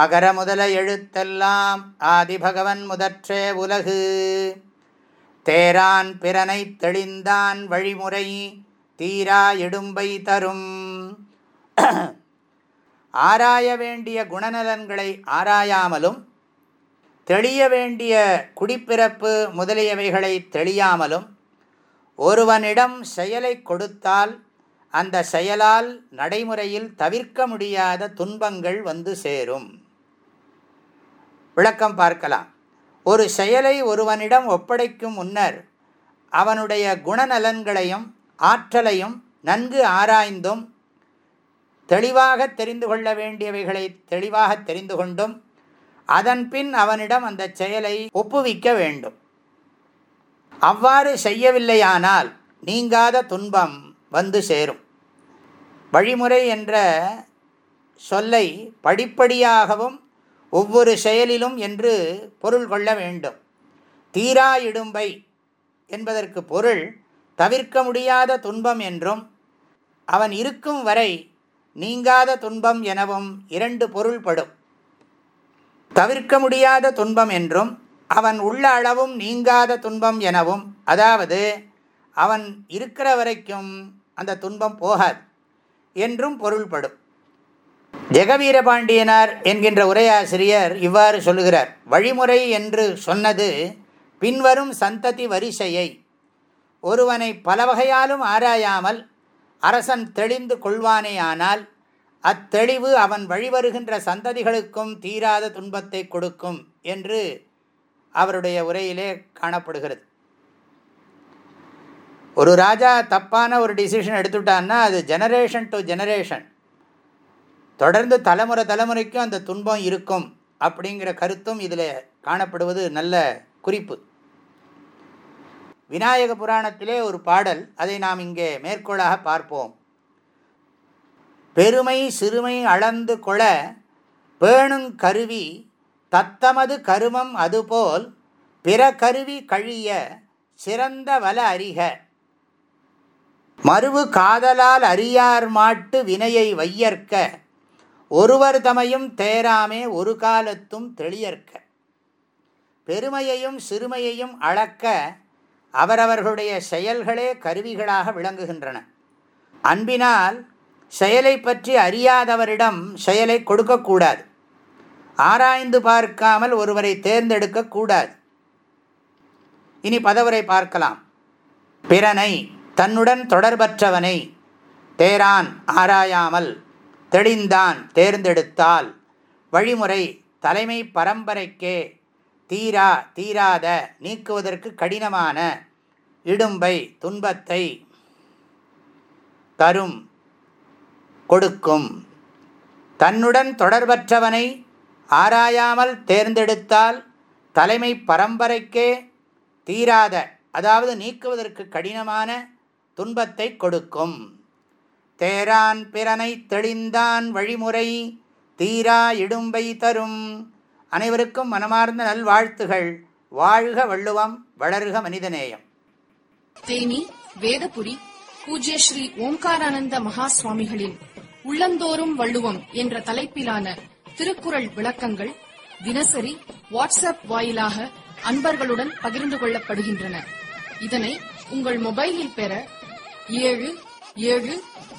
அகர முதல எழுத்தெல்லாம் ஆதிபகவன் முதற்றே உலகு. தேரான் பிறனை தெளிந்தான் வழிமுறை தீரா இடும்பை தரும். ஆராய வேண்டிய குணநலன்களை ஆராயாமலும் தெளிய வேண்டிய குடிப்பிறப்பு முதலியவைகளை தெளியாமலும் ஒருவனிடம் செயலை கொடுத்தால் அந்த செயலால் நடைமுறையில் தவிர்க்க முடியாத துன்பங்கள் வந்து சேரும். விளக்கம் பார்க்கலாம். ஒரு செயலை ஒருவனிடம் ஒப்படைக்கும் முன்னர் அவனுடைய குணநலன்களையும் ஆற்றலையும் நன்கு ஆராய்ந்தும் தெளிவாக தெரிந்து கொள்ள வேண்டியவைகளை தெளிவாக தெரிந்து கொண்டும் அதன்பின் அவனிடம் அந்த செயலை ஒப்புவிக்க வேண்டும். அவ்வாறு செய்யவில்லையானால் நீங்காத துன்பம் வந்து சேரும். வழிமுறை என்ற சொல்லை படிப்படியாகவும் ஒவ்வொரு செயலிலும் என்று பொருள் கொள்ள வேண்டும். தீரா இடும்பை என்பதற்கு பொருள் தவிர்க்க முடியாத துன்பம் என்றும் அவன் இருக்கும் வரை நீங்காத துன்பம் எனவும் இரண்டு பொருள்படும். தவிர்க்க முடியாத துன்பம் என்றும் அவன் உள்ள அளவும் நீங்காத துன்பம் எனவும் அதாவது அவன் இருக்கிற வரைக்கும் அந்த துன்பம் போகாது என்றும் பொருள்படும். ஜெகவீரபாண்டியனார் என்கின்ற உரையாசிரியர் இவ்வாறு சொல்லுகிறார். வழிமுறை என்று சொன்னது பின்வரும் சந்ததி வரிசையை ஒருவனை பல வகையாலும் ஆராயாமல் அரசன் தெளிந்து கொள்வானேயானால் அத்தெளிவு அவன் வழிவருகின்ற சந்ததிகளுக்கும் தீராத துன்பத்தை கொடுக்கும் என்று அவருடைய உரையிலே காணப்படுகிறது. ஒரு ராஜா தப்பான ஒரு டிசிஷன் எடுத்துட்டான்னா அது ஜெனரேஷன் டு ஜெனரேஷன் தொடர்ந்து தலைமுறை தலைமுறைக்கும் அந்த துன்பம் இருக்கும் அப்படிங்கிற கருத்தும் இதில் காணப்படுவது நல்ல குறிப்பு. விநாயக புராணத்திலே ஒரு பாடல் அதை நாம் இங்கே மேற்கோளாக பார்ப்போம். பெருமை சிறுமை அளந்து கொள பேணுங்கருவி தத்தமது கருமம் அதுபோல் பிற கருவி கழிய சிறந்த வல அறிக. மறுவு காதலால் அறியார் மாட்டு வினையை வையற்க ஒருவர் தமையும் தேராமே ஒரு காலத்தும் தெளியற்க. பெருமையையும் சிறுமையையும் அளக்க அவரவர்களுடைய செயல்களே கருவிகளாக விளங்குகின்றன. அன்பினால் செயலை பற்றி அறியாதவரிடம் செயலை கொடுக்கக்கூடாது ஆராய்ந்து பார்க்காமல் ஒருவரை தேர்ந்தெடுக்கக்கூடாது இனி பதவரை பார்க்கலாம். பிறனை தன்னுடன் தொடர்பற்றவனை தேரான் ஆராயாமல் தெளிந்தான் தேர்ந்தெடுத்தால் வழிமுறை தலைமை பரம்பரைக்கே தீரா தீராத நீக்குவதற்கு கடினமான இடும்பை துன்பத்தை தரும் கொடுக்கும். தன்னுடன் தொடர்பற்றவனை ஆராயாமல் தேர்ந்தெடுத்தால் தலைமை பரம்பரைக்கே தீராத அதாவது நீக்குவதற்கு கடினமான துன்பத்தை கொடுக்கும். தேரான் பிறனை தெளிந்தான் வழிமுறை தீரா இடும்பை தரும். அனைவருக்கும் மனமார்ந்த நல்வாழ்த்துகள். வாழ்க வள்ளுவம் வளர்க மனிதநேயம். தேனி வேதபுரி பூஜ்ய ஸ்ரீ ஓம்காரானந்த மகா சுவாமிகளின் உள்ளந்தோறும் வள்ளுவம் என்ற தலைப்பிலான திருக்குறள் விளக்கங்கள் தினசரி வாட்ஸ்அப் வாயிலாக அன்பர்களுடன் பகிர்ந்து கொள்ளப்படுகின்றன. இதனை உங்கள் மொபைலில் பெற ஏழு ஏழு